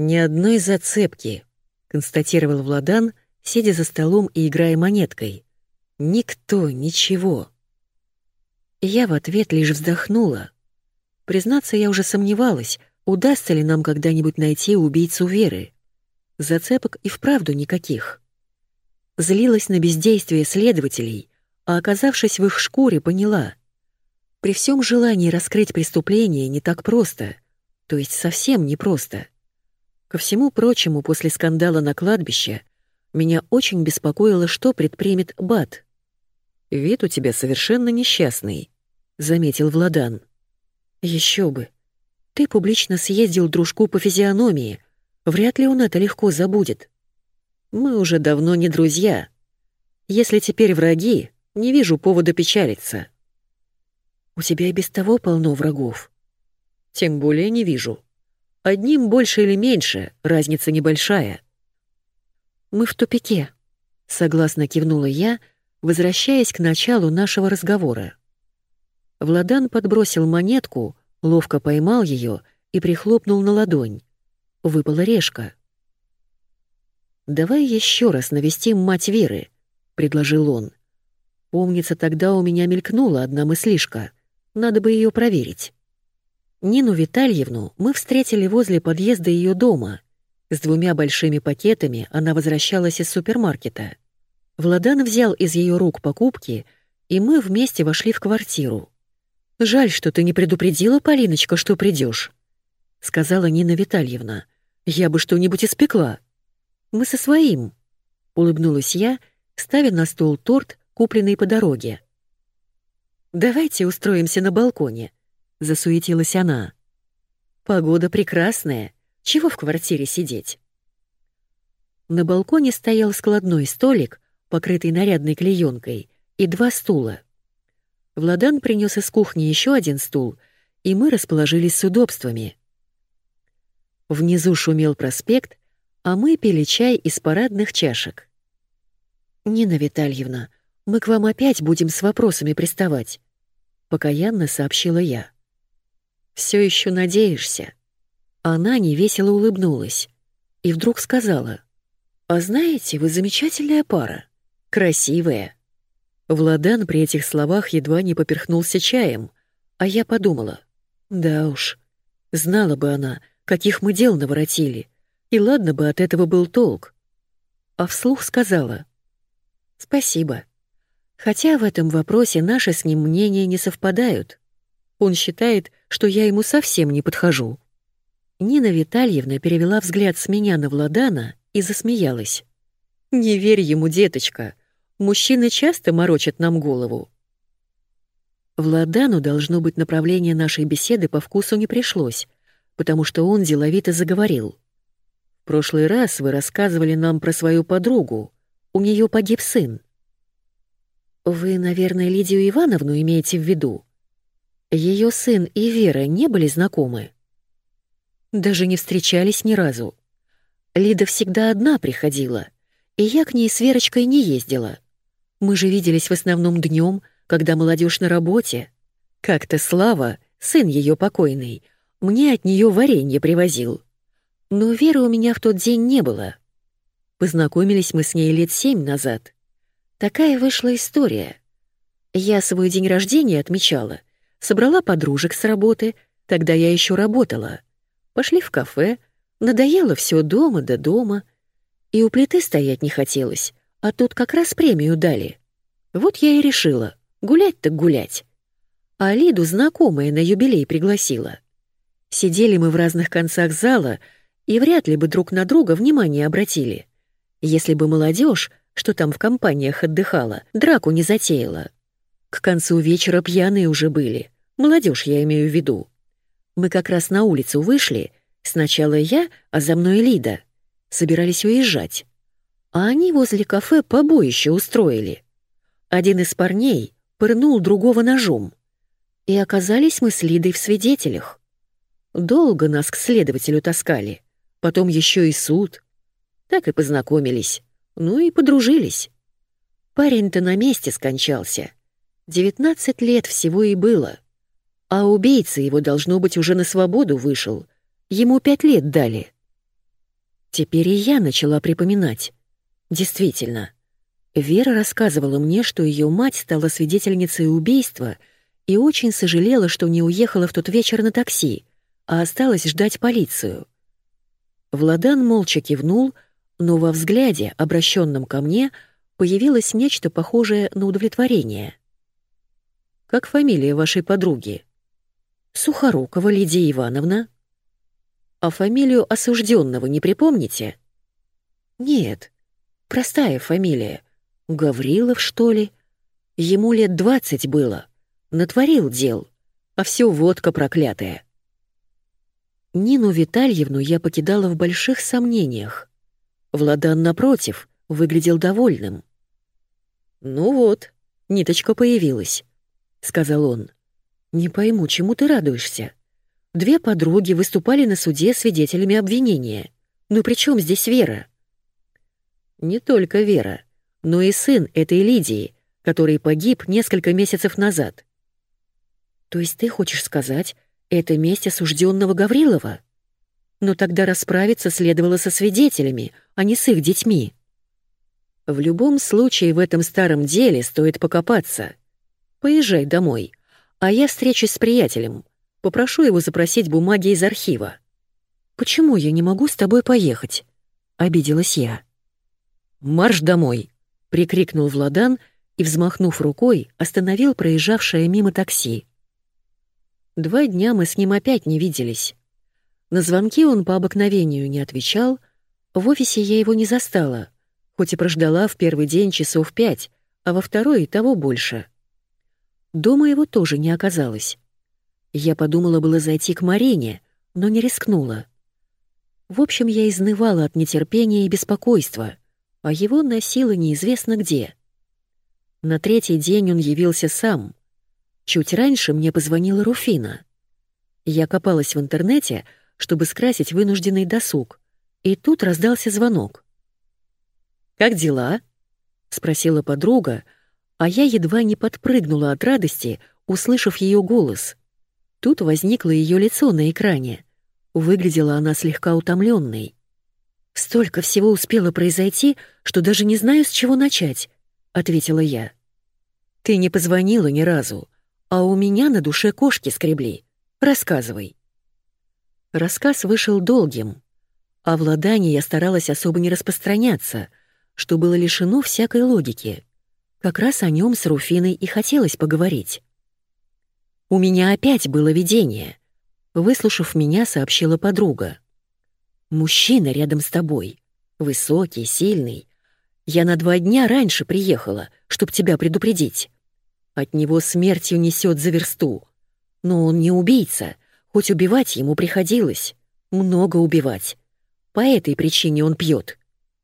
«Ни одной зацепки», — констатировал Владан, сидя за столом и играя монеткой. «Никто, ничего». Я в ответ лишь вздохнула. Признаться, я уже сомневалась, удастся ли нам когда-нибудь найти убийцу Веры. Зацепок и вправду никаких. Злилась на бездействие следователей, а оказавшись в их шкуре, поняла. При всем желании раскрыть преступление не так просто, то есть совсем не просто. Ко всему прочему, после скандала на кладбище меня очень беспокоило, что предпримет Бат. «Вид у тебя совершенно несчастный», — заметил Владан. Еще бы. Ты публично съездил дружку по физиономии. Вряд ли он это легко забудет. Мы уже давно не друзья. Если теперь враги, не вижу повода печалиться. У тебя и без того полно врагов. Тем более не вижу. Одним больше или меньше, разница небольшая. Мы в тупике, согласно кивнула я, возвращаясь к началу нашего разговора. Владан подбросил монетку, ловко поймал ее и прихлопнул на ладонь. Выпала решка. «Давай еще раз навестим мать Веры», — предложил он. «Помнится, тогда у меня мелькнула одна мыслишка. Надо бы ее проверить». Нину Витальевну мы встретили возле подъезда ее дома. С двумя большими пакетами она возвращалась из супермаркета. Владан взял из ее рук покупки, и мы вместе вошли в квартиру. «Жаль, что ты не предупредила, Полиночка, что придешь, сказала Нина Витальевна. «Я бы что-нибудь испекла». «Мы со своим», — улыбнулась я, ставя на стол торт, купленный по дороге. «Давайте устроимся на балконе», — засуетилась она. «Погода прекрасная. Чего в квартире сидеть?» На балконе стоял складной столик, покрытый нарядной клеенкой, и два стула. Владан принес из кухни еще один стул, и мы расположились с удобствами. Внизу шумел проспект, а мы пили чай из парадных чашек. «Нина Витальевна, мы к вам опять будем с вопросами приставать», — покаянно сообщила я. «Все еще надеешься?» Она невесело улыбнулась и вдруг сказала, «А знаете, вы замечательная пара, красивая». Владан при этих словах едва не поперхнулся чаем, а я подумала, да уж, знала бы она, каких мы дел наворотили, и ладно бы от этого был толк. А вслух сказала, спасибо. Хотя в этом вопросе наши с ним мнения не совпадают. Он считает, что я ему совсем не подхожу. Нина Витальевна перевела взгляд с меня на Владана и засмеялась. «Не верь ему, деточка. Мужчины часто морочат нам голову. Владану, должно быть, направление нашей беседы по вкусу не пришлось, потому что он деловито заговорил. «В прошлый раз вы рассказывали нам про свою подругу. У нее погиб сын». «Вы, наверное, Лидию Ивановну имеете в виду? Ее сын и Вера не были знакомы?» «Даже не встречались ни разу. Лида всегда одна приходила, и я к ней с Верочкой не ездила. Мы же виделись в основном днем, когда молодежь на работе. Как-то Слава, сын ее покойный, мне от нее варенье привозил. Но Веры у меня в тот день не было. Познакомились мы с ней лет семь назад. Такая вышла история. Я свой день рождения отмечала, собрала подружек с работы, тогда я еще работала. Пошли в кафе, надоело все дома до дома. И у плиты стоять не хотелось, а тут как раз премию дали. Вот я и решила, гулять так гулять. А Лиду знакомая на юбилей пригласила. Сидели мы в разных концах зала и вряд ли бы друг на друга внимание обратили. Если бы молодежь, что там в компаниях отдыхала, драку не затеяла. К концу вечера пьяные уже были. Молодежь я имею в виду. Мы как раз на улицу вышли. Сначала я, а за мной Лида. Собирались уезжать. А они возле кафе побоище устроили. Один из парней пырнул другого ножом. И оказались мы с Лидой в свидетелях. Долго нас к следователю таскали, потом еще и суд. Так и познакомились, ну и подружились. Парень-то на месте скончался. 19 лет всего и было. А убийца его, должно быть, уже на свободу вышел. Ему пять лет дали. Теперь и я начала припоминать. Действительно, Вера рассказывала мне, что ее мать стала свидетельницей убийства и очень сожалела, что не уехала в тот вечер на такси, а осталась ждать полицию. Владан молча кивнул, но во взгляде, обращенном ко мне, появилось нечто похожее на удовлетворение. «Как фамилия вашей подруги?» «Сухорукова Лидия Ивановна». «А фамилию осужденного не припомните?» «Нет, простая фамилия. Гаврилов, что ли? Ему лет двадцать было. Натворил дел, а все водка проклятая». Нину Витальевну я покидала в больших сомнениях. Владан, напротив, выглядел довольным. «Ну вот, ниточка появилась», — сказал он. «Не пойму, чему ты радуешься? Две подруги выступали на суде свидетелями обвинения. Ну при чем здесь Вера?» «Не только Вера, но и сын этой Лидии, который погиб несколько месяцев назад». «То есть ты хочешь сказать, это месть осужденного Гаврилова? Но тогда расправиться следовало со свидетелями, а не с их детьми». В любом случае в этом старом деле стоит покопаться. Поезжай домой, а я встречусь с приятелем. Попрошу его запросить бумаги из архива. Почему я не могу с тобой поехать? Обиделась я. Марш домой, прикрикнул Владан и, взмахнув рукой, остановил проезжавшее мимо такси. Два дня мы с ним опять не виделись. На звонки он по обыкновению не отвечал, в офисе я его не застала — хоть и прождала в первый день часов пять, а во второй и того больше. Дома его тоже не оказалось. Я подумала было зайти к Марине, но не рискнула. В общем, я изнывала от нетерпения и беспокойства, а его носило неизвестно где. На третий день он явился сам. Чуть раньше мне позвонила Руфина. Я копалась в интернете, чтобы скрасить вынужденный досуг, и тут раздался звонок. «Как дела?» — спросила подруга, а я едва не подпрыгнула от радости, услышав ее голос. Тут возникло ее лицо на экране. Выглядела она слегка утомленной. «Столько всего успело произойти, что даже не знаю, с чего начать», — ответила я. «Ты не позвонила ни разу, а у меня на душе кошки скребли. Рассказывай». Рассказ вышел долгим. О владании я старалась особо не распространяться, что было лишено всякой логики. Как раз о нем с Руфиной и хотелось поговорить. «У меня опять было видение», — выслушав меня, сообщила подруга. «Мужчина рядом с тобой. Высокий, сильный. Я на два дня раньше приехала, чтоб тебя предупредить. От него смертью несет за версту. Но он не убийца, хоть убивать ему приходилось. Много убивать. По этой причине он пьет.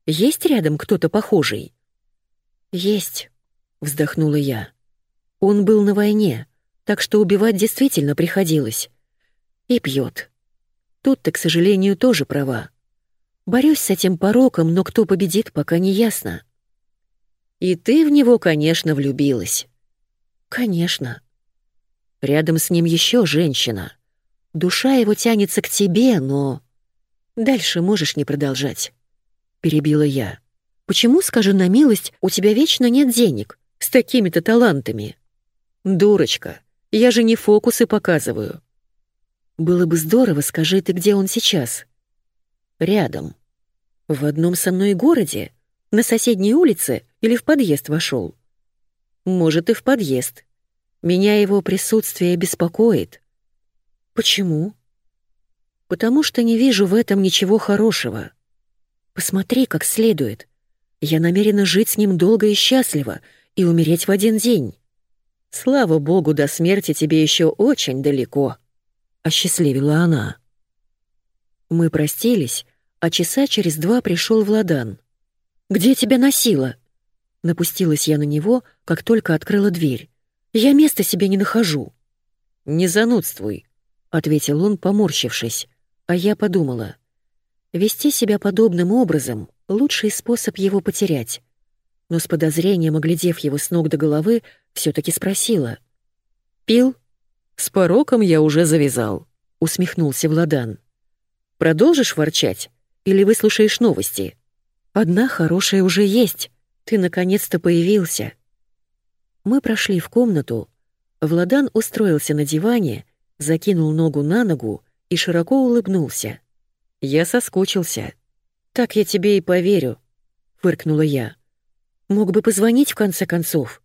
Есть рядом кто-то похожий?» «Есть», — вздохнула я. «Он был на войне, так что убивать действительно приходилось. И пьет. Тут ты, к сожалению, тоже права. Борюсь с этим пороком, но кто победит, пока не ясно». «И ты в него, конечно, влюбилась». «Конечно». Рядом с ним еще женщина. Душа его тянется к тебе, но... Дальше можешь не продолжать перебила я. «Почему, скажи на милость, у тебя вечно нет денег? С такими-то талантами?» «Дурочка, я же не фокусы показываю». «Было бы здорово, скажи ты, где он сейчас?» «Рядом. В одном со мной городе? На соседней улице или в подъезд вошел?» «Может, и в подъезд. Меня его присутствие беспокоит». «Почему?» «Потому что не вижу в этом ничего хорошего. Посмотри как следует. Я намерена жить с ним долго и счастливо и умереть в один день. Слава богу, до смерти тебе еще очень далеко», — осчастливила она. Мы простились, а часа через два пришел Владан. «Где тебя носило?» Напустилась я на него, как только открыла дверь. «Я места себе не нахожу». «Не занудствуй», — ответил он, поморщившись, а я подумала — Вести себя подобным образом — лучший способ его потерять. Но с подозрением, оглядев его с ног до головы, все таки спросила. «Пил?» «С пороком я уже завязал», — усмехнулся Владан. «Продолжишь ворчать? или выслушаешь новости? Одна хорошая уже есть. Ты наконец-то появился». Мы прошли в комнату. Владан устроился на диване, закинул ногу на ногу и широко улыбнулся. «Я соскучился». «Так я тебе и поверю», — фыркнула я. «Мог бы позвонить в конце концов.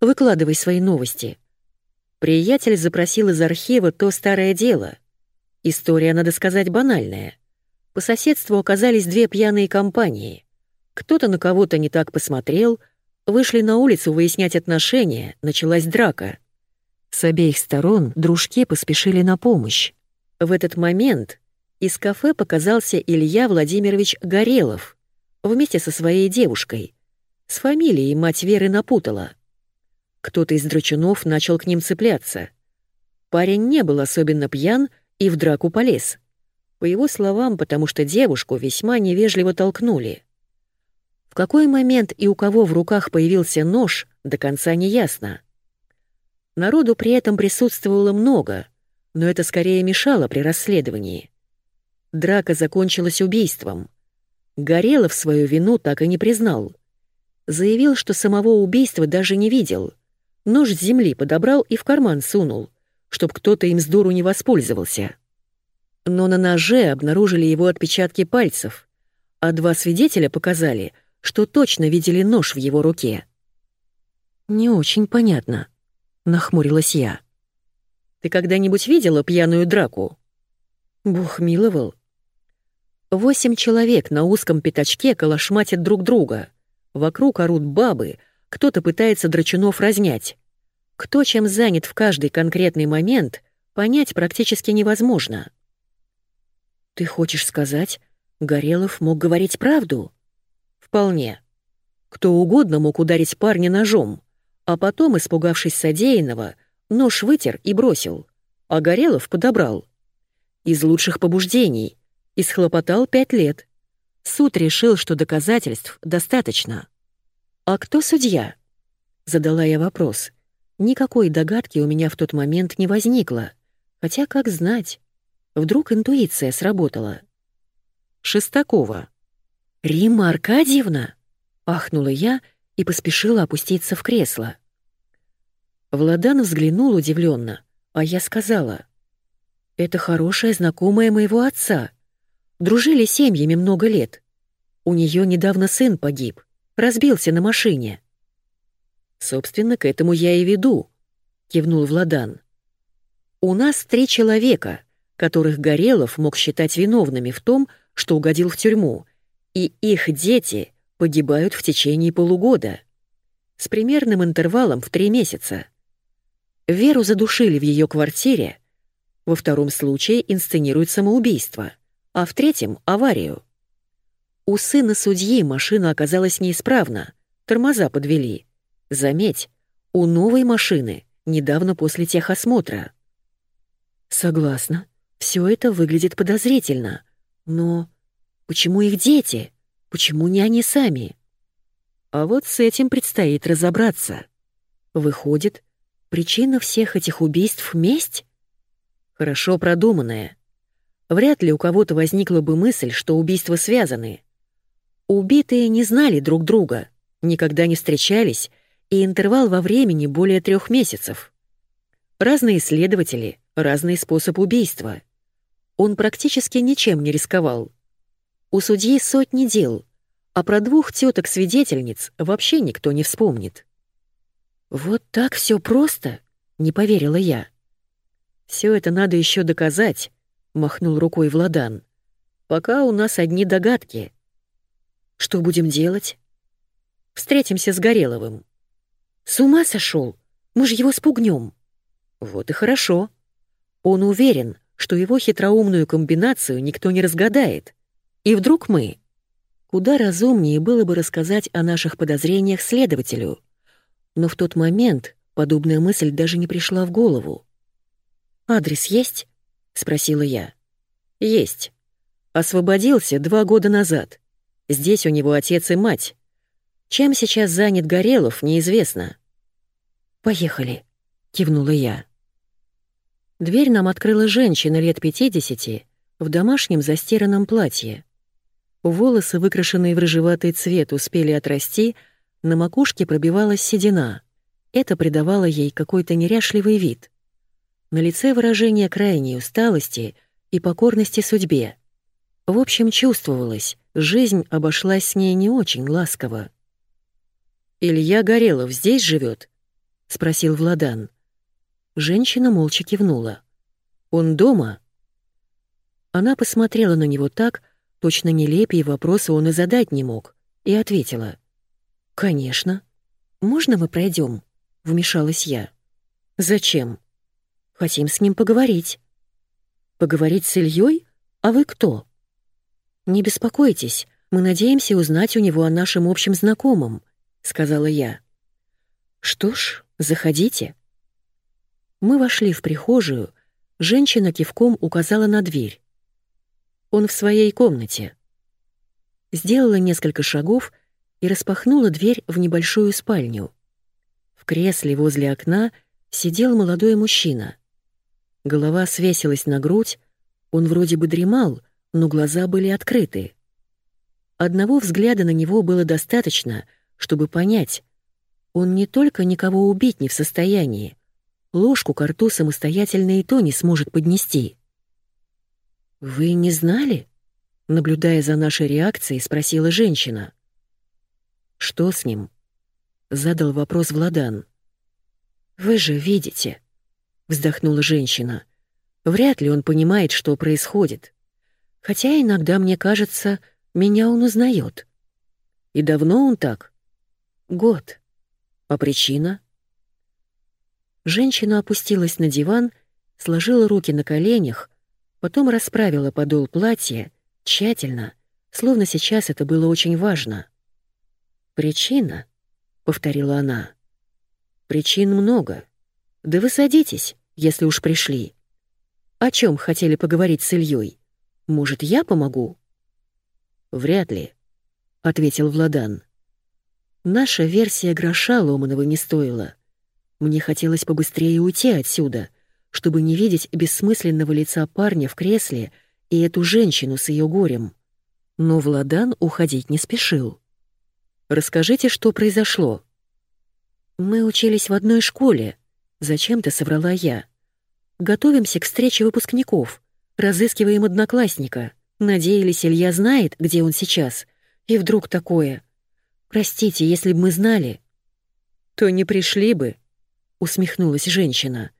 Выкладывай свои новости». Приятель запросил из архива то старое дело. История, надо сказать, банальная. По соседству оказались две пьяные компании. Кто-то на кого-то не так посмотрел, вышли на улицу выяснять отношения, началась драка. С обеих сторон дружки поспешили на помощь. В этот момент из кафе показался Илья Владимирович Горелов вместе со своей девушкой. С фамилией мать Веры напутала. Кто-то из драчунов начал к ним цепляться. Парень не был особенно пьян и в драку полез. По его словам, потому что девушку весьма невежливо толкнули. В какой момент и у кого в руках появился нож, до конца не ясно. Народу при этом присутствовало много, но это скорее мешало при расследовании. Драка закончилась убийством. Горелов свою вину так и не признал. Заявил, что самого убийства даже не видел. Нож с земли подобрал и в карман сунул, чтоб кто-то им с дуру не воспользовался. Но на ноже обнаружили его отпечатки пальцев, а два свидетеля показали, что точно видели нож в его руке. «Не очень понятно», — нахмурилась я. «Ты когда-нибудь видела пьяную драку?» Бог миловал. Восемь человек на узком пятачке колошматят друг друга. Вокруг орут бабы, кто-то пытается драчунов разнять. Кто чем занят в каждый конкретный момент, понять практически невозможно. «Ты хочешь сказать, Горелов мог говорить правду?» «Вполне. Кто угодно мог ударить парня ножом, а потом, испугавшись содеянного, нож вытер и бросил, а Горелов подобрал. Из лучших побуждений — и схлопотал пять лет. Суд решил, что доказательств достаточно. «А кто судья?» — задала я вопрос. Никакой догадки у меня в тот момент не возникло. Хотя, как знать, вдруг интуиция сработала. «Шестакова». «Римма Аркадьевна?» — ахнула я и поспешила опуститься в кресло. Владан взглянул удивленно, а я сказала. «Это хорошая знакомая моего отца. Дружили семьями много лет. У нее недавно сын погиб, разбился на машине. Собственно, к этому я и веду, кивнул Владан. У нас три человека, которых Горелов мог считать виновными в том, что угодил в тюрьму, и их дети погибают в течение полугода. С примерным интервалом в три месяца. Веру задушили в ее квартире, во втором случае инсценируют самоубийство а в третьем — аварию. У сына судьи машина оказалась неисправна, тормоза подвели. Заметь, у новой машины, недавно после техосмотра. Согласна, все это выглядит подозрительно. Но почему их дети? Почему не они сами? А вот с этим предстоит разобраться. Выходит, причина всех этих убийств — месть? Хорошо продуманная — Вряд ли у кого-то возникла бы мысль, что убийства связаны. Убитые не знали друг друга, никогда не встречались, и интервал во времени более трех месяцев. Разные следователи, разный способ убийства. Он практически ничем не рисковал. У судьи сотни дел, а про двух теток-свидетельниц вообще никто не вспомнит. «Вот так все просто?» — не поверила я. Все это надо еще доказать, — махнул рукой Владан. «Пока у нас одни догадки. Что будем делать?» «Встретимся с Гореловым». «С ума сошел? Мы же его спугнем». «Вот и хорошо. Он уверен, что его хитроумную комбинацию никто не разгадает. И вдруг мы...» Куда разумнее было бы рассказать о наших подозрениях следователю. Но в тот момент подобная мысль даже не пришла в голову. «Адрес есть?» — спросила я. «Есть. Освободился два года назад. Здесь у него отец и мать. Чем сейчас занят Горелов, неизвестно». «Поехали», — кивнула я. Дверь нам открыла женщина лет пятидесяти в домашнем застиранном платье. Волосы, выкрашенные в рыжеватый цвет, успели отрасти, на макушке пробивалась седина. Это придавало ей какой-то неряшливый вид. На лице выражение крайней усталости и покорности судьбе. В общем, чувствовалось, жизнь обошлась с ней не очень ласково. «Илья Горелов здесь живет? спросил Владан. Женщина молча кивнула. «Он дома?» Она посмотрела на него так, точно нелепее вопроса он и задать не мог, и ответила. «Конечно. Можно мы пройдем? вмешалась я. «Зачем?» «Хотим с ним поговорить». «Поговорить с Ильей? А вы кто?» «Не беспокойтесь, мы надеемся узнать у него о нашем общем знакомом», — сказала я. «Что ж, заходите». Мы вошли в прихожую, женщина кивком указала на дверь. Он в своей комнате. Сделала несколько шагов и распахнула дверь в небольшую спальню. В кресле возле окна сидел молодой мужчина. Голова свесилась на грудь, он вроде бы дремал, но глаза были открыты. Одного взгляда на него было достаточно, чтобы понять, он не только никого убить не в состоянии, ложку к рту самостоятельно и то не сможет поднести. «Вы не знали?» — наблюдая за нашей реакцией, спросила женщина. «Что с ним?» — задал вопрос Владан. «Вы же видите», — вздохнула женщина. «Вряд ли он понимает, что происходит. Хотя иногда, мне кажется, меня он узнает. И давно он так?» «Год. А причина?» Женщина опустилась на диван, сложила руки на коленях, Потом расправила подол платья, тщательно, словно сейчас это было очень важно. «Причина?» — повторила она. «Причин много. Да вы садитесь, если уж пришли. О чем хотели поговорить с Ильей? Может, я помогу?» «Вряд ли», — ответил Владан. «Наша версия гроша Ломанова не стоила. Мне хотелось побыстрее уйти отсюда» чтобы не видеть бессмысленного лица парня в кресле и эту женщину с ее горем. Но Владан уходить не спешил. «Расскажите, что произошло». «Мы учились в одной школе», — зачем-то соврала я. «Готовимся к встрече выпускников, разыскиваем одноклассника. Надеялись, Илья знает, где он сейчас. И вдруг такое. Простите, если бы мы знали». «То не пришли бы», — усмехнулась женщина.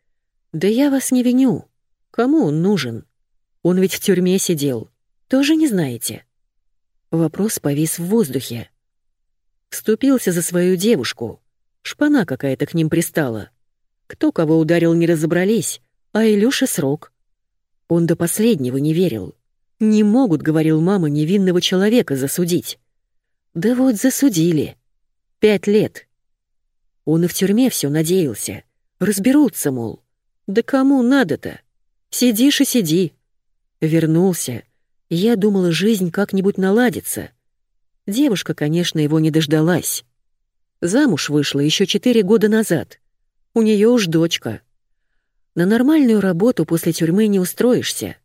«Да я вас не виню. Кому он нужен? Он ведь в тюрьме сидел. Тоже не знаете?» Вопрос повис в воздухе. Вступился за свою девушку. Шпана какая-то к ним пристала. Кто кого ударил, не разобрались, а Илюше срок. Он до последнего не верил. «Не могут, — говорил мама, — невинного человека засудить». Да вот засудили. Пять лет. Он и в тюрьме все надеялся. Разберутся, мол. Да кому надо-то? Сидишь и сиди. Вернулся. Я думала, жизнь как-нибудь наладится. Девушка, конечно, его не дождалась. Замуж вышла еще четыре года назад. У нее уж дочка. На нормальную работу после тюрьмы не устроишься.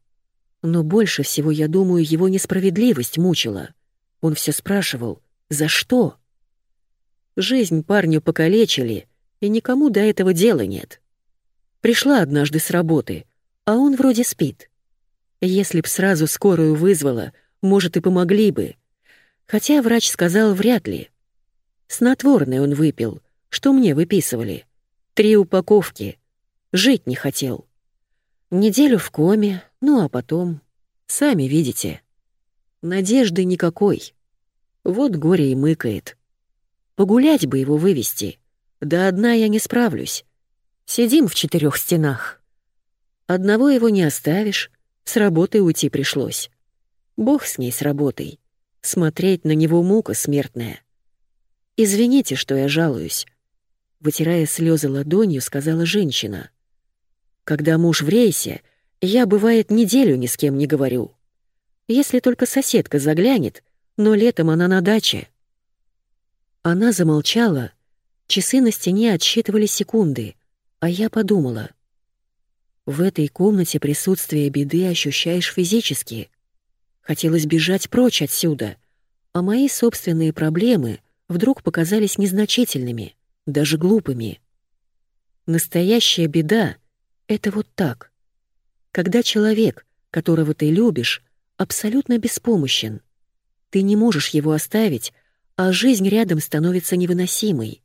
Но больше всего, я думаю, его несправедливость мучила. Он все спрашивал, за что? Жизнь парню покалечили, и никому до этого дела нет. Пришла однажды с работы, а он вроде спит. Если б сразу скорую вызвала, может, и помогли бы. Хотя врач сказал вряд ли. Снотворное он выпил, что мне выписывали. Три упаковки. Жить не хотел. Неделю в коме, ну а потом... Сами видите. Надежды никакой. Вот горе и мыкает. Погулять бы его вывести. Да одна я не справлюсь. Сидим в четырех стенах. Одного его не оставишь, с работы уйти пришлось. Бог с ней с работой. Смотреть на него мука смертная. Извините, что я жалуюсь. Вытирая слезы ладонью, сказала женщина. Когда муж в рейсе, я, бывает, неделю ни с кем не говорю. Если только соседка заглянет, но летом она на даче. Она замолчала, часы на стене отсчитывали секунды — а я подумала. В этой комнате присутствие беды ощущаешь физически. Хотелось бежать прочь отсюда, а мои собственные проблемы вдруг показались незначительными, даже глупыми. Настоящая беда — это вот так. Когда человек, которого ты любишь, абсолютно беспомощен. Ты не можешь его оставить, а жизнь рядом становится невыносимой.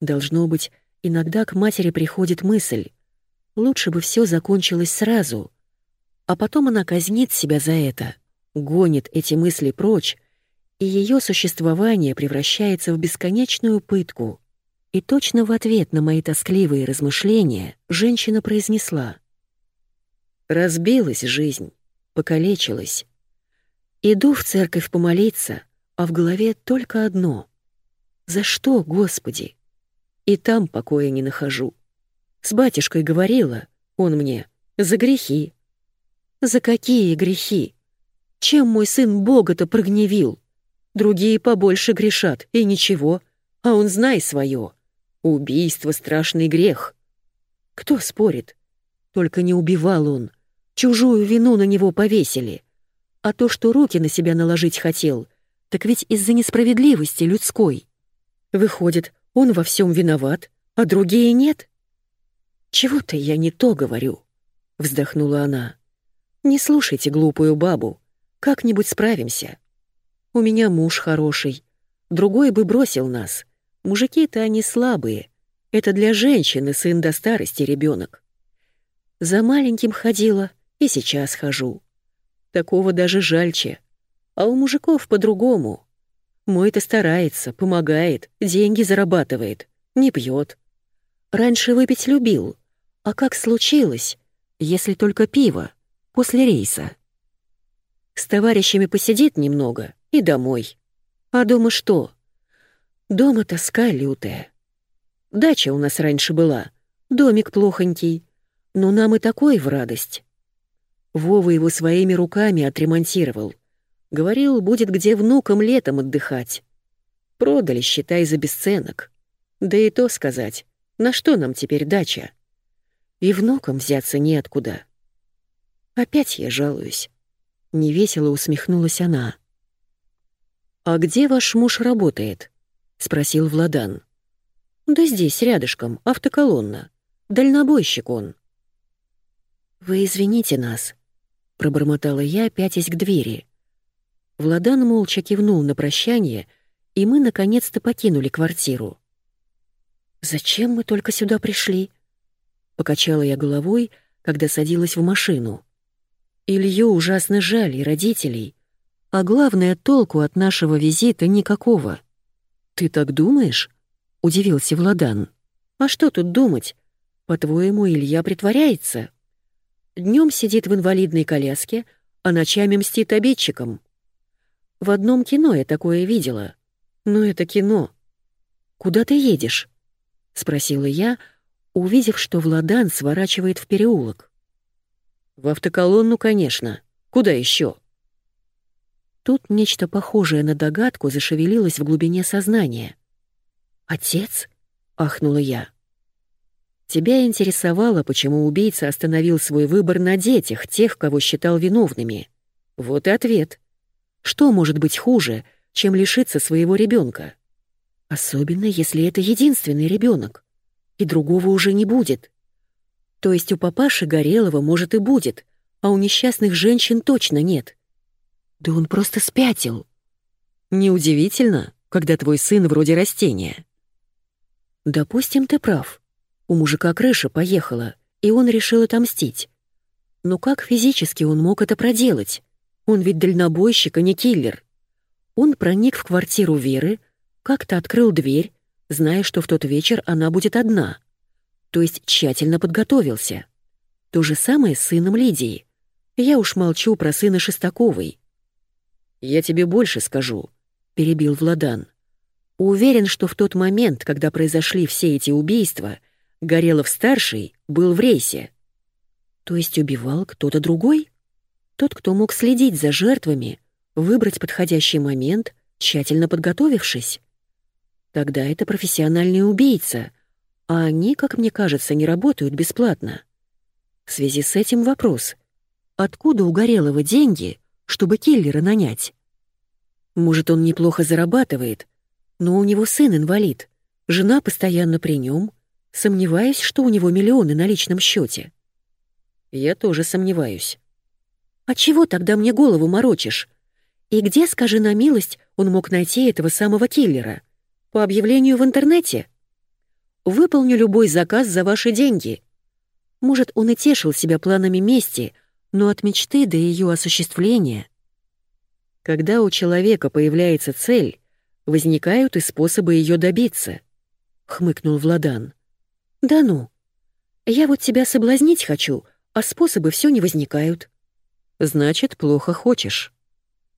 Должно быть, иногда к матери приходит мысль, лучше бы все закончилось сразу, а потом она казнит себя за это, гонит эти мысли прочь, и ее существование превращается в бесконечную пытку. И точно в ответ на мои тоскливые размышления женщина произнесла. «Разбилась жизнь, покалечилась. Иду в церковь помолиться, а в голове только одно. За что, Господи? И там покоя не нахожу. С батюшкой говорила, он мне, за грехи. За какие грехи? Чем мой сын Бога-то прогневил? Другие побольше грешат, и ничего, а он знай свое. Убийство — страшный грех. Кто спорит? Только не убивал он. Чужую вину на него повесили. А то, что руки на себя наложить хотел, так ведь из-за несправедливости людской. Выходит, он во всем виноват, а другие нет? Чего-то я не то говорю, вздохнула она. Не слушайте глупую бабу. Как-нибудь справимся. У меня муж хороший. Другой бы бросил нас. Мужики-то они слабые. Это для женщины сын до старости ребенок. За маленьким ходила и сейчас хожу. Такого даже жальче. А у мужиков по-другому. Мой-то старается, помогает, деньги зарабатывает, не пьет. Раньше выпить любил. А как случилось, если только пиво, после рейса? С товарищами посидит немного и домой. А дома что? Дома тоска лютая. Дача у нас раньше была, домик плохонький, но нам и такой в радость. Вова его своими руками отремонтировал — Говорил, будет где внукам летом отдыхать. Продали, считай, за бесценок. Да и то сказать, на что нам теперь дача? И внукам взяться неоткуда. Опять я жалуюсь. Невесело усмехнулась она. «А где ваш муж работает?» — спросил Владан. «Да здесь, рядышком, автоколонна. Дальнобойщик он». «Вы извините нас», — пробормотала я, пятясь к двери. Владан молча кивнул на прощание, и мы наконец-то покинули квартиру. «Зачем мы только сюда пришли?» Покачала я головой, когда садилась в машину. Илью ужасно жаль и родителей, а главное, толку от нашего визита никакого. «Ты так думаешь?» — удивился Владан. «А что тут думать? По-твоему, Илья притворяется? Днем сидит в инвалидной коляске, а ночами мстит обидчикам. В одном кино я такое видела. Но это кино. Куда ты едешь? спросила я, увидев, что Владан сворачивает в переулок. В автоколонну, конечно. Куда еще? Тут нечто похожее на догадку зашевелилось в глубине сознания. «Отец?» — ахнула я. «Тебя интересовало, почему убийца остановил свой выбор на детях, тех, кого считал виновными. Вот и ответ. Что может быть хуже, чем лишиться своего ребенка? Особенно, если это единственный ребенок, и другого уже не будет. То есть у папаши Горелого, может, и будет, а у несчастных женщин точно нет. Да он просто спятил. Неудивительно, когда твой сын вроде растения. Допустим, ты прав. У мужика крыша поехала, и он решил отомстить. Но как физически он мог это проделать? Он ведь дальнобойщик, а не киллер. Он проник в квартиру Веры, как-то открыл дверь, зная, что в тот вечер она будет одна. То есть тщательно подготовился. То же самое с сыном Лидии. Я уж молчу про сына Шестаковой. «Я тебе больше скажу», — перебил Владан. «Уверен, что в тот момент, когда произошли все эти убийства, Горелов-старший был в рейсе». «То есть убивал кто-то другой?» Тот, кто мог следить за жертвами, выбрать подходящий момент, тщательно подготовившись. Тогда это профессиональный убийца, а они, как мне кажется, не работают бесплатно. В связи с этим вопрос. Откуда у Горелого деньги, чтобы киллера нанять. Может, он неплохо зарабатывает, но у него сын инвалид, жена постоянно при нем. Сомневаюсь, что у него миллионы на личном счете. Я тоже сомневаюсь. А чего тогда мне голову морочишь? И где, скажи на милость, он мог найти этого самого киллера? По объявлению в интернете? Выполню любой заказ за ваши деньги. Может, он и тешил себя планами мести, но от мечты до ее осуществления. Когда у человека появляется цель, возникают и способы ее добиться, — хмыкнул Владан. «Да ну. Я вот тебя соблазнить хочу, а способы все не возникают». «Значит, плохо хочешь».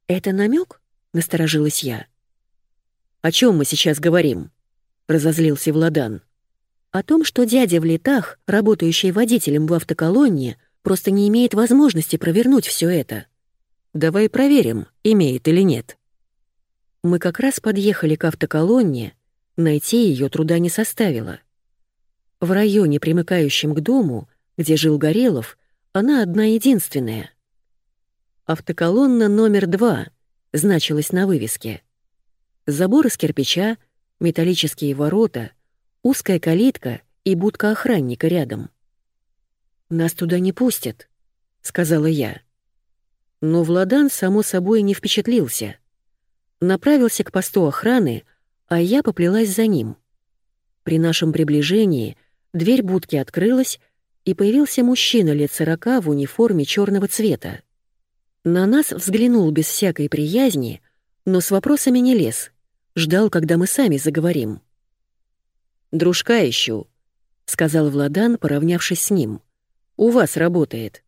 «Это намек? насторожилась я. «О чем мы сейчас говорим?» — разозлился Владан. «О том, что дядя в летах, работающий водителем в автоколонне, просто не имеет возможности провернуть все это. Давай проверим, имеет или нет». Мы как раз подъехали к автоколонне, найти ее труда не составило. В районе, примыкающем к дому, где жил Горелов, она одна единственная. Автоколонна номер два значилась на вывеске. Забор из кирпича, металлические ворота, узкая калитка и будка охранника рядом. «Нас туда не пустят», — сказала я. Но Владан, само собой, не впечатлился. Направился к посту охраны, а я поплелась за ним. При нашем приближении дверь будки открылась, и появился мужчина лет сорока в униформе черного цвета. На нас взглянул без всякой приязни, но с вопросами не лез, ждал, когда мы сами заговорим. «Дружка ищу», — сказал Владан, поравнявшись с ним. «У вас работает».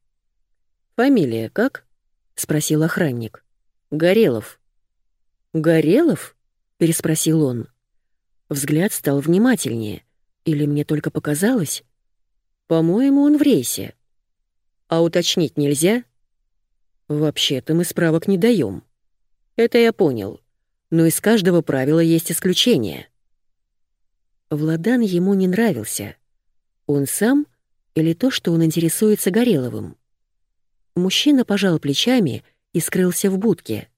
«Фамилия как?» — спросил охранник. «Горелов». «Горелов?» — переспросил он. Взгляд стал внимательнее. Или мне только показалось? По-моему, он в рейсе. А уточнить нельзя? Вообще-то мы справок не даем. Это я понял. Но из каждого правила есть исключение. Владан ему не нравился. Он сам или то, что он интересуется Гореловым? Мужчина пожал плечами и скрылся в будке.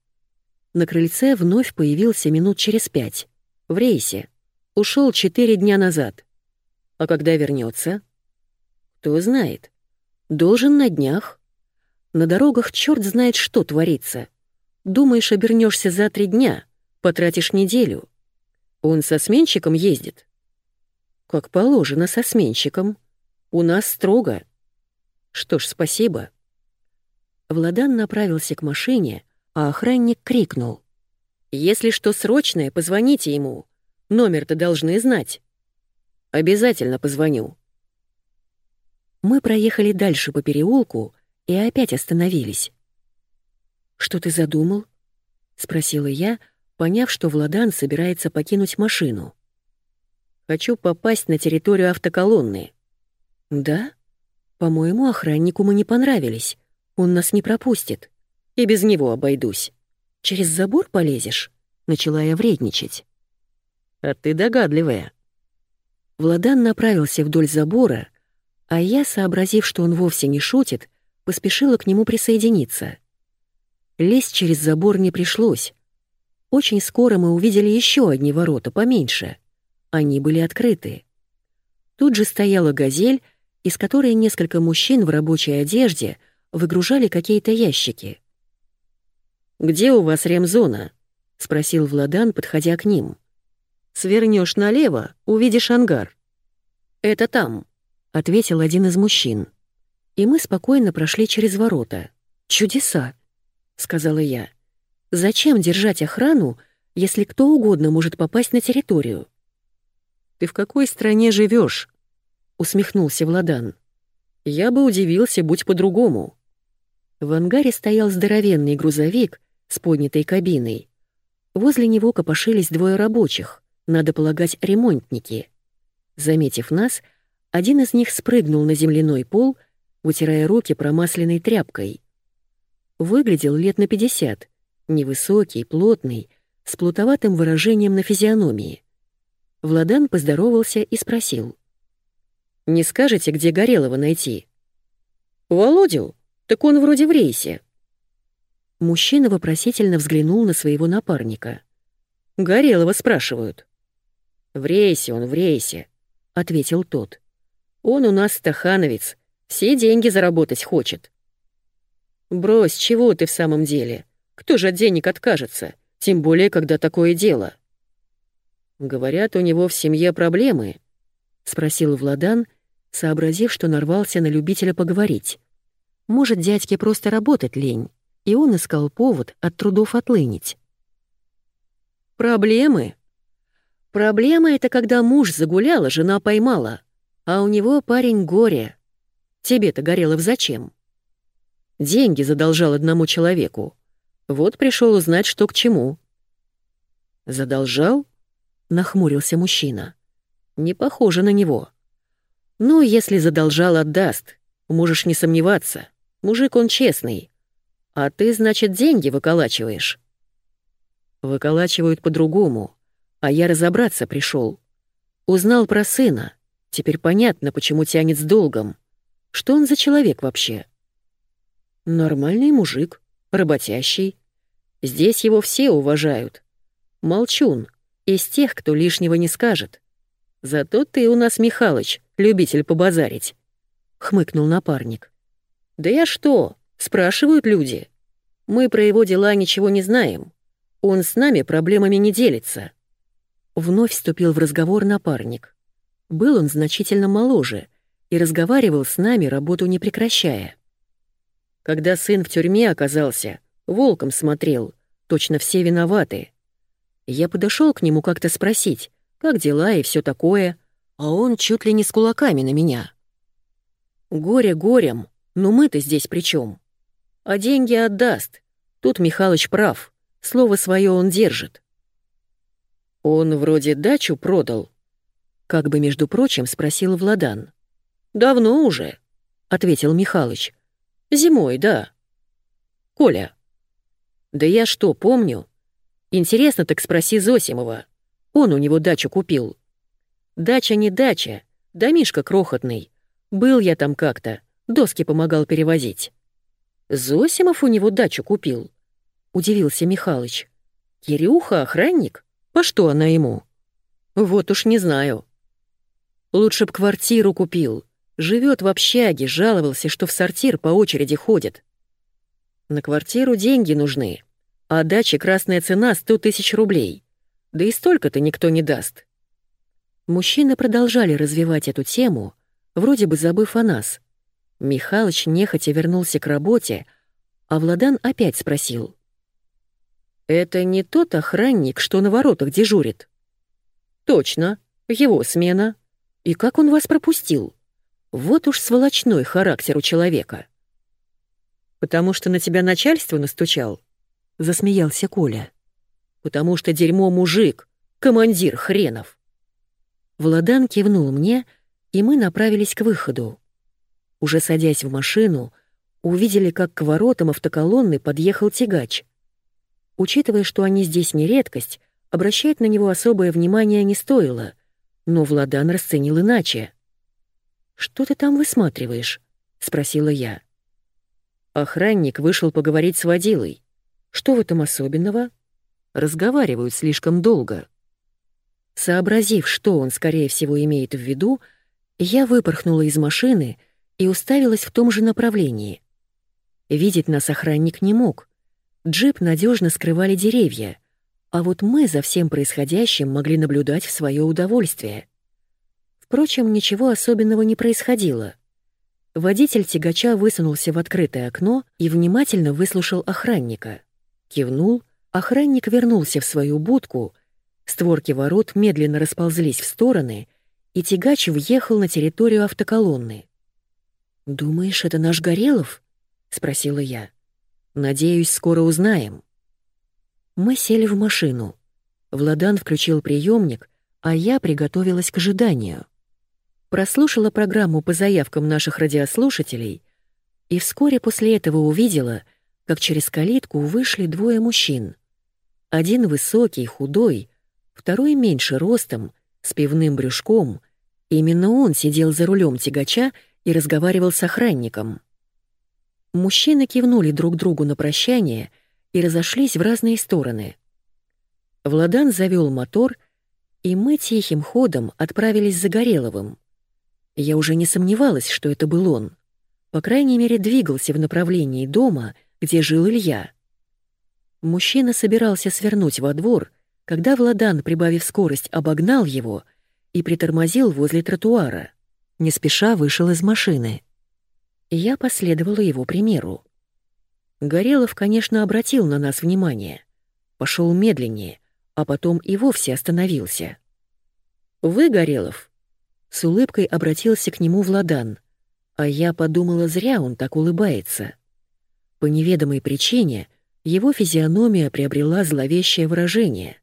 На крыльце вновь появился минут через пять. В рейсе. Ушел четыре дня назад. А когда вернется? Кто знает. Должен на днях. На дорогах черт знает, что творится. Думаешь, обернешься за три дня, потратишь неделю. Он со сменщиком ездит. Как положено, со сменщиком. У нас строго. Что ж, спасибо. Владан направился к машине, а охранник крикнул. «Если что срочное, позвоните ему. Номер-то должны знать». «Обязательно позвоню», мы проехали дальше по переулку и опять остановились. «Что ты задумал?» — спросила я, поняв, что Владан собирается покинуть машину. «Хочу попасть на территорию автоколонны». «Да? По-моему, охраннику мы не понравились. Он нас не пропустит. И без него обойдусь. Через забор полезешь?» — начала я вредничать. «А ты догадливая». Владан направился вдоль забора, а я, сообразив, что он вовсе не шутит, поспешила к нему присоединиться. Лезть через забор не пришлось. Очень скоро мы увидели еще одни ворота, поменьше. Они были открыты. Тут же стояла газель, из которой несколько мужчин в рабочей одежде выгружали какие-то ящики. «Где у вас ремзона?» — спросил Владан, подходя к ним. «Свернешь налево, увидишь ангар». «Это там», — ответил один из мужчин. И мы спокойно прошли через ворота. «Чудеса!» — сказала я. «Зачем держать охрану, если кто угодно может попасть на территорию?» «Ты в какой стране живешь? Усмехнулся Владан. «Я бы удивился, будь по-другому». В ангаре стоял здоровенный грузовик с поднятой кабиной. Возле него копошились двое рабочих, надо полагать, ремонтники. Заметив нас, один из них спрыгнул на земляной пол, вытирая руки промасленной тряпкой. Выглядел лет на пятьдесят, невысокий, плотный, с плутоватым выражением на физиономии. Владан поздоровался и спросил. «Не скажете, где Горелого найти?» «Володю? Так он вроде в рейсе». Мужчина вопросительно взглянул на своего напарника. «Горелого спрашивают». «В рейсе он, в рейсе», — ответил тот. «Он у нас стахановец, все деньги заработать хочет». «Брось, чего ты в самом деле? Кто же от денег откажется? Тем более, когда такое дело». «Говорят, у него в семье проблемы», — спросил Владан, сообразив, что нарвался на любителя поговорить. «Может, дядьке просто работать лень?» и он искал повод от трудов отлынить. «Проблемы?» «Проблема — это когда муж загулял, а жена поймала, а у него парень горе. Тебе-то, Горелов, зачем?» «Деньги задолжал одному человеку. Вот пришел узнать, что к чему». «Задолжал?» — нахмурился мужчина. «Не похоже на него». «Ну, если задолжал, отдаст. Можешь не сомневаться. Мужик он честный. «А ты, значит, деньги выколачиваешь?» «Выколачивают по-другому, а я разобраться пришел. Узнал про сына. Теперь понятно, почему тянет с долгом. Что он за человек вообще?» «Нормальный мужик, работящий. Здесь его все уважают. Молчун, из тех, кто лишнего не скажет. Зато ты у нас, Михалыч, любитель побазарить», — хмыкнул напарник. «Да я что?» Спрашивают люди. Мы про его дела ничего не знаем. Он с нами проблемами не делится. Вновь вступил в разговор напарник. Был он значительно моложе и разговаривал с нами, работу не прекращая. Когда сын в тюрьме оказался, волком смотрел, точно все виноваты. Я подошел к нему как-то спросить, как дела и все такое, а он чуть ли не с кулаками на меня. Горе горем, но мы-то здесь при чем? А деньги отдаст. Тут Михалыч прав. Слово свое он держит. Он вроде дачу продал. Как бы, между прочим, спросил Владан. «Давно уже», — ответил Михалыч. «Зимой, да». «Коля». «Да я что, помню? Интересно, так спроси Зосимова. Он у него дачу купил». «Дача не дача, домишка крохотный. Был я там как-то, доски помогал перевозить». Зосимов у него дачу купил. Удивился Михалыч. Кирюха охранник? По что она ему? Вот уж не знаю. Лучше б квартиру купил. Живет в общаге, жаловался, что в сортир по очереди ходит. На квартиру деньги нужны, а даче красная цена сто тысяч рублей. Да и столько-то никто не даст. Мужчины продолжали развивать эту тему, вроде бы забыв о нас — Михалыч нехотя вернулся к работе, а Владан опять спросил. «Это не тот охранник, что на воротах дежурит?» «Точно, его смена. И как он вас пропустил? Вот уж сволочной характер у человека». «Потому что на тебя начальство настучал?» — засмеялся Коля. «Потому что дерьмо мужик, командир хренов». Владан кивнул мне, и мы направились к выходу. Уже садясь в машину, увидели, как к воротам автоколонны подъехал тягач. Учитывая, что они здесь не редкость, обращать на него особое внимание не стоило, но Владан расценил иначе. «Что ты там высматриваешь?» — спросила я. Охранник вышел поговорить с водилой. «Что в этом особенного?» Разговаривают слишком долго. Сообразив, что он, скорее всего, имеет в виду, я выпорхнула из машины — и уставилась в том же направлении. Видеть нас охранник не мог. Джип надежно скрывали деревья, а вот мы за всем происходящим могли наблюдать в свое удовольствие. Впрочем, ничего особенного не происходило. Водитель тягача высунулся в открытое окно и внимательно выслушал охранника. Кивнул, охранник вернулся в свою будку, створки ворот медленно расползлись в стороны, и тягач въехал на территорию автоколонны. «Думаешь, это наш Горелов?» — спросила я. «Надеюсь, скоро узнаем». Мы сели в машину. Владан включил приемник, а я приготовилась к ожиданию. Прослушала программу по заявкам наших радиослушателей и вскоре после этого увидела, как через калитку вышли двое мужчин. Один высокий, худой, второй меньше ростом, с пивным брюшком. Именно он сидел за рулем тягача и разговаривал с охранником. Мужчины кивнули друг другу на прощание и разошлись в разные стороны. Владан завел мотор, и мы тихим ходом отправились за Гореловым. Я уже не сомневалась, что это был он. По крайней мере, двигался в направлении дома, где жил Илья. Мужчина собирался свернуть во двор, когда Владан, прибавив скорость, обогнал его и притормозил возле тротуара. Не спеша вышел из машины. Я последовала его примеру. Горелов, конечно, обратил на нас внимание. Пошел медленнее, а потом и вовсе остановился. «Вы, Горелов?» С улыбкой обратился к нему Владан, а я подумала, зря он так улыбается. По неведомой причине его физиономия приобрела зловещее выражение.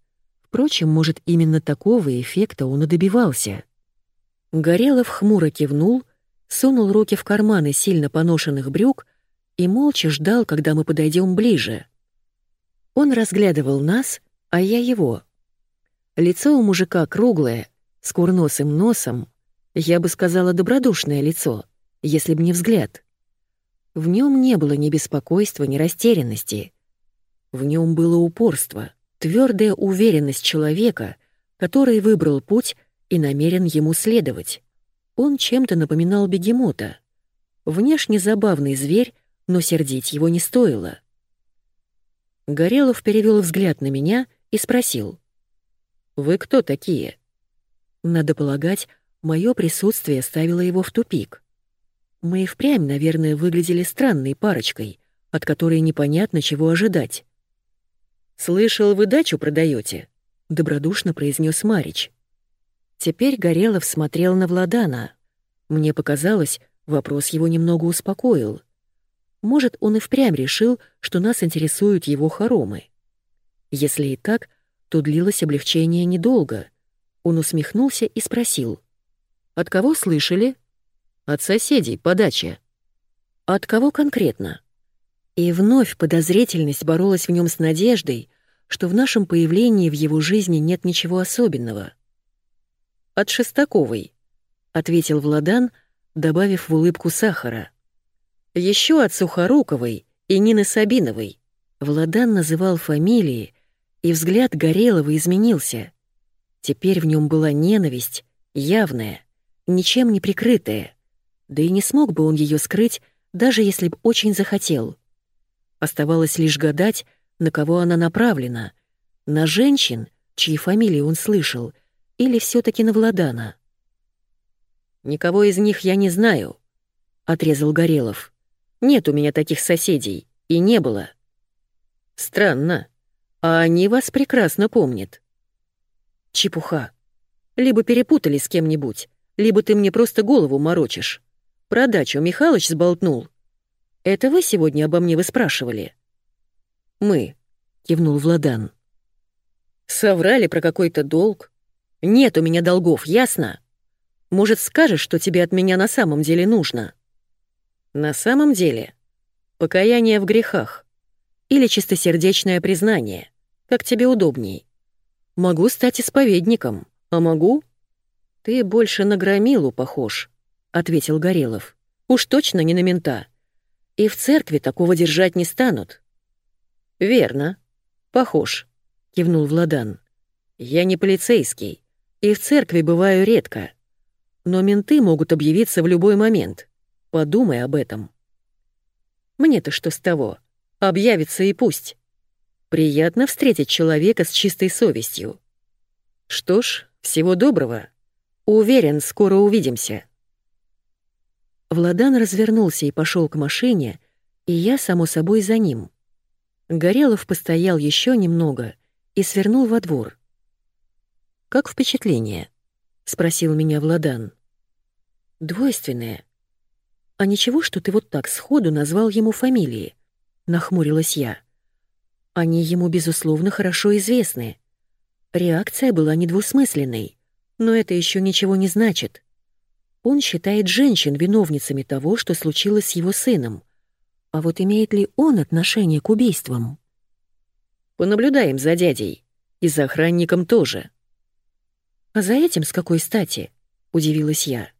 Впрочем, может, именно такого эффекта он и добивался. Горелов хмуро кивнул, сунул руки в карманы сильно поношенных брюк и молча ждал, когда мы подойдем ближе. Он разглядывал нас, а я его. Лицо у мужика круглое, с курносым носом, я бы сказала, добродушное лицо, если б не взгляд. В нем не было ни беспокойства, ни растерянности. В нем было упорство, твердая уверенность человека, который выбрал путь и намерен ему следовать. Он чем-то напоминал бегемота. Внешне забавный зверь, но сердить его не стоило. Горелов перевел взгляд на меня и спросил. «Вы кто такие?» Надо полагать, мое присутствие ставило его в тупик. Мы и впрямь, наверное, выглядели странной парочкой, от которой непонятно, чего ожидать. «Слышал, вы дачу продаете? добродушно произнес Марич. Теперь Горелов смотрел на Владана. Мне показалось, вопрос его немного успокоил. Может, он и впрямь решил, что нас интересуют его хоромы. Если и так, то длилось облегчение недолго. Он усмехнулся и спросил. «От кого слышали?» «От соседей, по даче». «От кого конкретно?» И вновь подозрительность боролась в нем с надеждой, что в нашем появлении в его жизни нет ничего особенного. «От Шестаковой», — ответил Владан, добавив в улыбку сахара. Еще от Сухоруковой и Нины Сабиновой. Владан называл фамилии, и взгляд Горелого изменился. Теперь в нем была ненависть, явная, ничем не прикрытая. Да и не смог бы он ее скрыть, даже если бы очень захотел. Оставалось лишь гадать, на кого она направлена. На женщин, чьи фамилии он слышал, или все таки на Владана. «Никого из них я не знаю», — отрезал Горелов. Нет у меня таких соседей, и не было. Странно. А они вас прекрасно помнят. Чепуха. Либо перепутали с кем-нибудь, либо ты мне просто голову морочишь. Про дачу Михалыч сболтнул. Это вы сегодня обо мне выспрашивали? Мы, кивнул Владан. Соврали про какой-то долг. Нет у меня долгов, ясно? Может, скажешь, что тебе от меня на самом деле нужно?» На самом деле, покаяние в грехах или чистосердечное признание, как тебе удобней. Могу стать исповедником, а могу? Ты больше на громилу похож, ответил Горелов. Уж точно не на мента. И в церкви такого держать не станут. Верно, похож, кивнул Владан. Я не полицейский, и в церкви бываю редко. Но менты могут объявиться в любой момент. Подумай об этом. Мне-то что с того? Объявится и пусть. Приятно встретить человека с чистой совестью. Что ж, всего доброго. Уверен, скоро увидимся. Владан развернулся и пошел к машине, и я, само собой, за ним. Горелов постоял еще немного и свернул во двор. «Как впечатление?» — спросил меня Владан. «Двойственное. «А ничего, что ты вот так сходу назвал ему фамилии?» — нахмурилась я. «Они ему, безусловно, хорошо известны. Реакция была недвусмысленной, но это еще ничего не значит. Он считает женщин виновницами того, что случилось с его сыном. А вот имеет ли он отношение к убийствам?» «Понаблюдаем за дядей. И за охранником тоже». «А за этим с какой стати?» — удивилась я.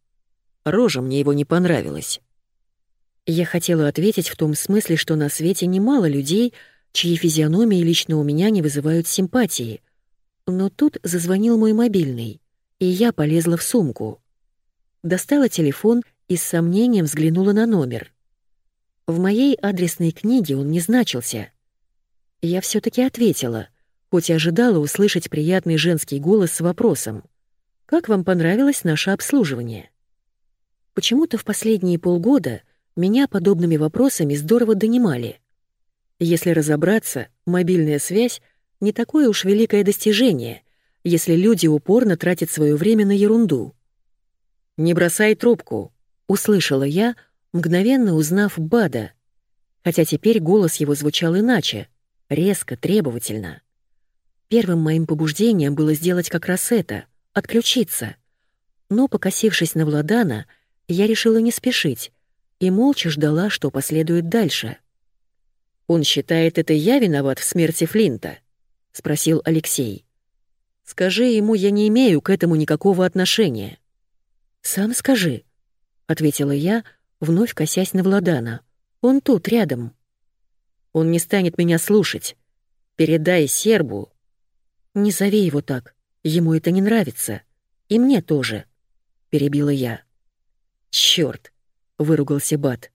Рожа мне его не понравилась. Я хотела ответить в том смысле, что на свете немало людей, чьи физиономии лично у меня не вызывают симпатии. Но тут зазвонил мой мобильный, и я полезла в сумку. Достала телефон и с сомнением взглянула на номер. В моей адресной книге он не значился. Я все таки ответила, хоть и ожидала услышать приятный женский голос с вопросом. «Как вам понравилось наше обслуживание?» Почему-то в последние полгода меня подобными вопросами здорово донимали. Если разобраться, мобильная связь — не такое уж великое достижение, если люди упорно тратят свое время на ерунду. «Не бросай трубку», — услышала я, мгновенно узнав Бада, хотя теперь голос его звучал иначе, резко, требовательно. Первым моим побуждением было сделать как раз это — отключиться. Но, покосившись на Владана, я решила не спешить и молча ждала, что последует дальше. «Он считает, это я виноват в смерти Флинта?» — спросил Алексей. «Скажи ему, я не имею к этому никакого отношения». «Сам скажи», — ответила я, вновь косясь на Владана. «Он тут, рядом». «Он не станет меня слушать. Передай сербу». «Не зови его так. Ему это не нравится. И мне тоже», — перебила я. «Чёрт!» — выругался Бат.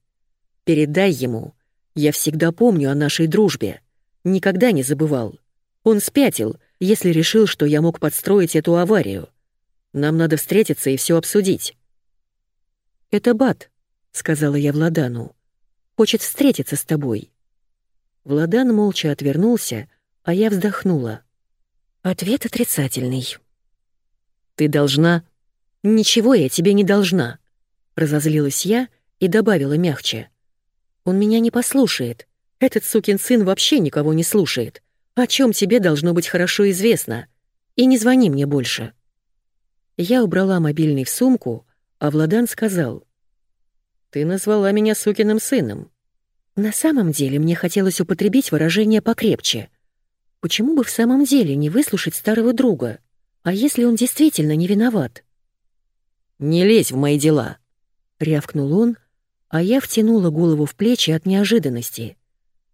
«Передай ему. Я всегда помню о нашей дружбе. Никогда не забывал. Он спятил, если решил, что я мог подстроить эту аварию. Нам надо встретиться и все обсудить». «Это Бат», — сказала я Владану. «Хочет встретиться с тобой». Владан молча отвернулся, а я вздохнула. Ответ отрицательный. «Ты должна...» «Ничего я тебе не должна», Разозлилась я и добавила мягче. «Он меня не послушает. Этот сукин сын вообще никого не слушает. О чем тебе должно быть хорошо известно. И не звони мне больше». Я убрала мобильный в сумку, а Владан сказал. «Ты назвала меня сукиным сыном». На самом деле мне хотелось употребить выражение покрепче. Почему бы в самом деле не выслушать старого друга? А если он действительно не виноват? «Не лезь в мои дела», — рявкнул он, а я втянула голову в плечи от неожиданности.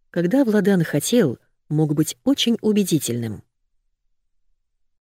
Когда Владан хотел, мог быть очень убедительным.